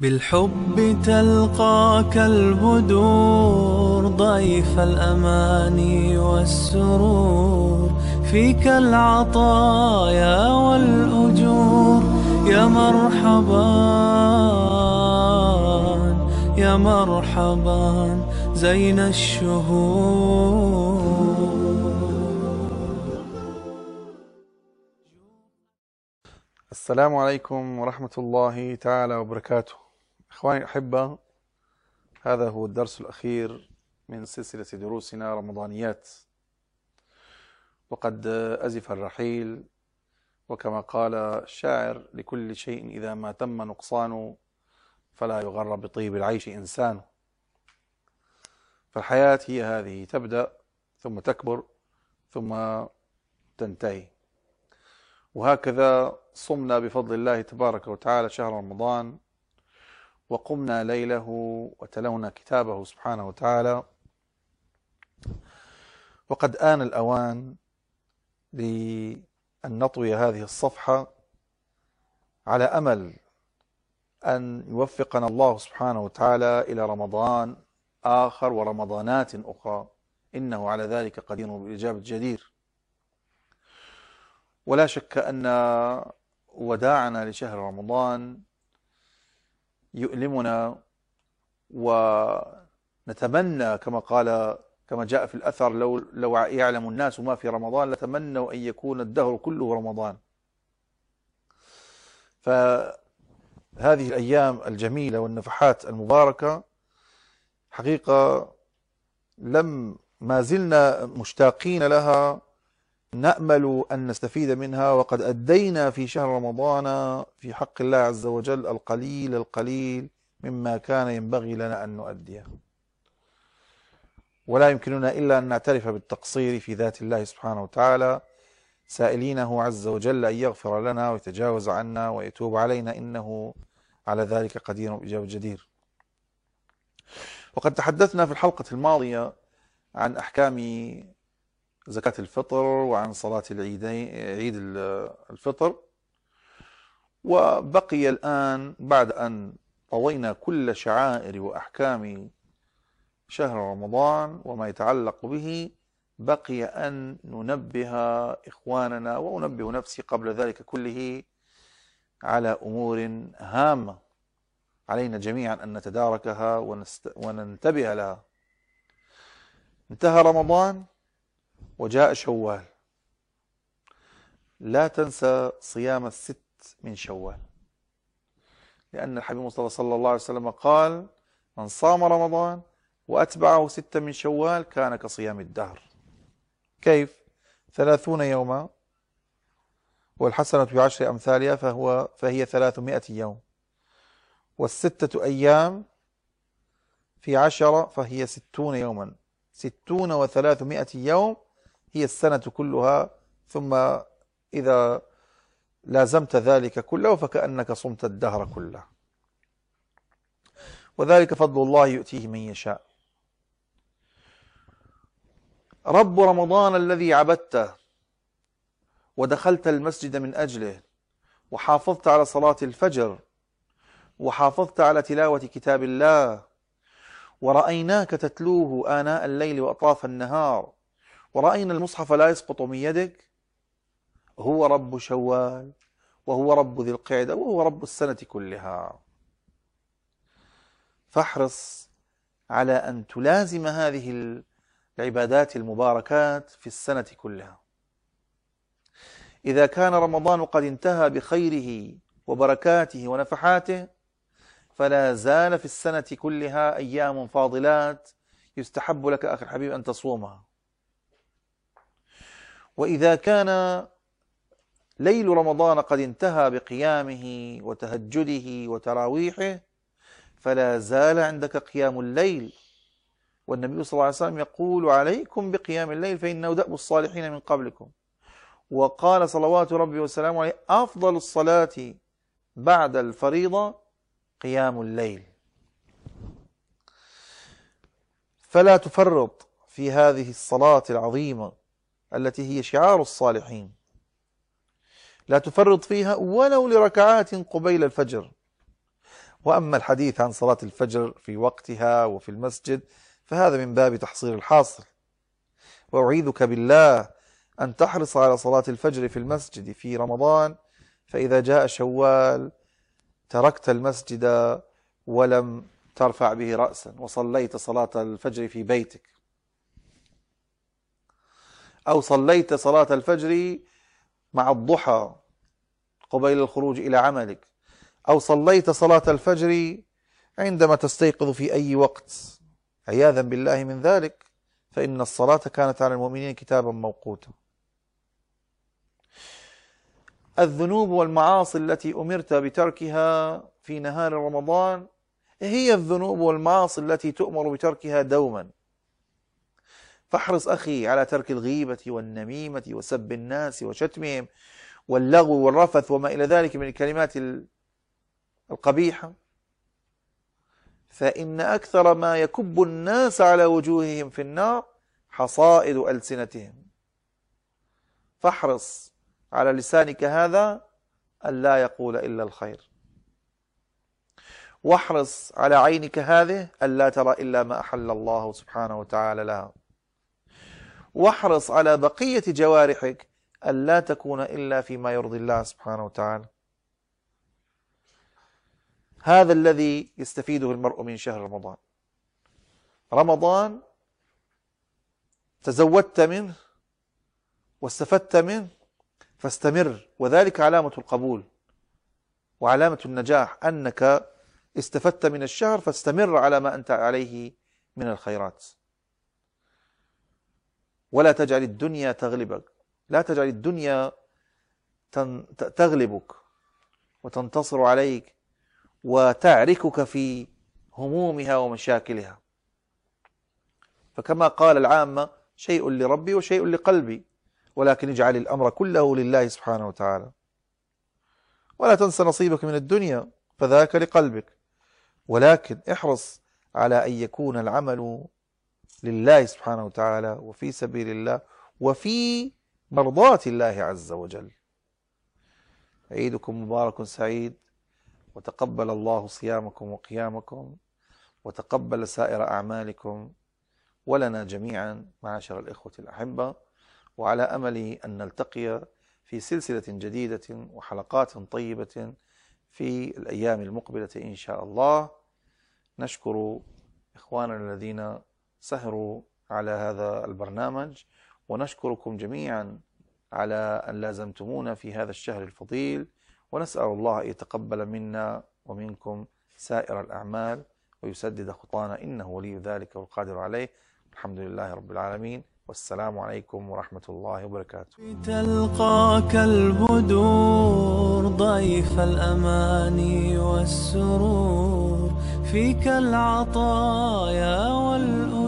بالحب تلقاك البدور ضيف الأماني والسرور. فيك العطايا والأجور. يا مرحبا يا مرحبا زين الشهور. السلام عليكم ورحمة الله تعالى وبركاته. إخواني الأحبة هذا هو الدرس الأخير من سلسلة دروسنا رمضانيات. وقد أزف الرحيل وكما قال الشاعر لكل شيء إذا ما تم نقصانه فلا يغر بطيب العيش إنسان. فالحياة هي هذه تبدأ ثم تكبر ثم تنتهي. وهكذا صمنا بفضل الله تبارك وتعالى شهر رمضان. وقمنا ليله وتلونا كتابه سبحانه وتعالى. وقد آن الأوان لأن نطوي هذه الصفحة على أمل أن يوفقنا الله سبحانه وتعالى إلى رمضان آخر ورمضانات أخرى. إنه على ذلك قدير بالإجابة الجدير. ولا شك أن وداعنا لشهر رمضان يؤلمنا ونتمنى كما قال كما جاء في الأثر لو لو يعلم الناس ما في رمضان لتمنوا أن يكون الدهر كله رمضان. فهذه الأيام الجميلة والنفحات المباركة حقيقة لم ما زلنا مشتاقين لها نأمل أن نستفيد منها. وقد أدينا في شهر رمضان في حق الله عز وجل القليل القليل مما كان ينبغي لنا أن نؤديه. ولا يمكننا إلا أن نعترف بالتقصير في ذات الله سبحانه وتعالى. سائلينه عز وجل أن يغفر لنا ويتجاوز عنا ويتوب علينا. إنه على ذلك قدير وإجابة جدير. وقد تحدثنا في الحلقة الماضية عن أحكام زكاة الفطر وعن صلاة العيدين عيد الفطر. وبقي الآن بعد أن طوينا كل شعائر وأحكام شهر رمضان وما يتعلق به بقي أن ننبه إخواننا وأنبه نفسي قبل ذلك كله على أمور هامة. علينا جميعا أن نتداركها. وننتبه لها. انتهى رمضان. وجاء شوال. لا تنسى صيام الست من شوال. لأن الحبيب مصطفى صلى الله عليه وسلم قال من صام رمضان وأتبعه ستة من شوال كان كصيام الدهر. كيف؟ ثلاثون يوما. والحسنة بعشر أمثالها فهو فهي ثلاثمائة يوم. والستة أيام في عشرة فهي ستون يوما. ستون وثلاثمائة يوم هي السنة كلها ثم إذا لازمت ذلك كله فكأنك صمت الدهر كله. وذلك فضل الله يؤتيه من يشاء. رب رمضان الذي عبدته ودخلت المسجد من أجله وحافظت على صلاة الفجر وحافظت على تلاوة كتاب الله ورأيناك تتلوه آناء الليل وأطراف النهار ورأينا المصحف لا يسقط من يدك. هو رب شوال وهو رب ذي القعدة وهو رب السنة كلها. فاحرص على أن تلازم هذه العبادات المباركات في السنة كلها. إذا كان رمضان قد انتهى بخيره وبركاته ونفحاته فلا زال في السنة كلها أيام فاضلات يستحب لك أخي الحبيب أن تصومها. وإذا كان ليل رمضان قد انتهى بقيامه وتهجده وتراويحه فلا زال عندك قيام الليل. والنبي صلى الله عليه وسلم يقول عليكم بقيام الليل فإنه دأب الصالحين من قبلكم. وقال صلوات ربي وسلامه عليه أفضل الصلاة بعد الفريضة قيام الليل. فلا تفرط في هذه الصلاة العظيمة. التي هي شعار الصالحين. لا تفرط فيها ولو لركعات قبيل الفجر. وأما الحديث عن صلاة الفجر في وقتها وفي المسجد فهذا من باب تحصيل الحاصل. وأعيذك بالله أن تحرص على صلاة الفجر في المسجد في رمضان فإذا جاء شوال تركت المسجد ولم ترفع به رأسا وصليت صلاة الفجر في بيتك. أو صليت صلاة الفجر مع الضحى قبيل الخروج إلى عملك. أو صليت صلاة الفجر عندما تستيقظ في أي وقت. عياذا بالله من ذلك. فإن الصلاة كانت على المؤمنين كتابا موقوتا. الذنوب والمعاصي التي أمرت بتركها في نهار رمضان هي الذنوب والمعاصي التي تؤمر بتركها دوما. فاحرص أخي على ترك الغيبة والنميمة وسب الناس وشتمهم واللغو والرفث وما إلى ذلك من الكلمات القبيحة. فإن أكثر ما يكب الناس على وجوههم في النار حصائد ألسنتهم. فاحرص على لسانك هذا أن لا يقول إلا الخير. واحرص على عينك هذه أن لا ترى إلا ما أحل الله سبحانه وتعالى لها. واحرص على بقية جوارحك أن لا تكون إلا فيما يرضي الله سبحانه وتعالى. هذا الذي يستفيده المرء من شهر رمضان. رمضان تزودت منه واستفدت منه فاستمر وذلك علامة القبول وعلامة النجاح أنك استفدت من الشهر فاستمر على ما أنت عليه من الخيرات. ولا تجعل الدنيا تغلبك. لا تجعل الدنيا تغلبك وتنتصر عليك وتعركك في همومها ومشاكلها. فكما قال العامة شيء لربي وشيء لقلبي ولكن اجعل الأمر كله لله سبحانه وتعالى. ولا تنس نصيبك من الدنيا فذاك لقلبك. ولكن احرص على أن يكون العمل لله سبحانه وتعالى وفي سبيل الله وفي مرضاة الله عز وجل. عيدكم مبارك سعيد. وتقبل الله صيامكم وقيامكم. وتقبل سائر أعمالكم. ولنا جميعا معاشر الإخوة الأحبة. وعلى أمل أن نلتقي في سلسلة جديدة وحلقات طيبة في الأيام المقبلة إن شاء الله. نشكر إخواننا الذين سهروا على هذا البرنامج ونشكركم جميعا على أن لازمتمونا في هذا الشهر الفضيل ونسأل الله أن يتقبل منا ومنكم سائر الأعمال ويسدد خطانا إنه ولي ذلك والقادر عليه. الحمد لله رب العالمين والسلام عليكم ورحمة الله وبركاته. تلقاك البدور ضيف الأماني والسرور فيك العطايا مرحبا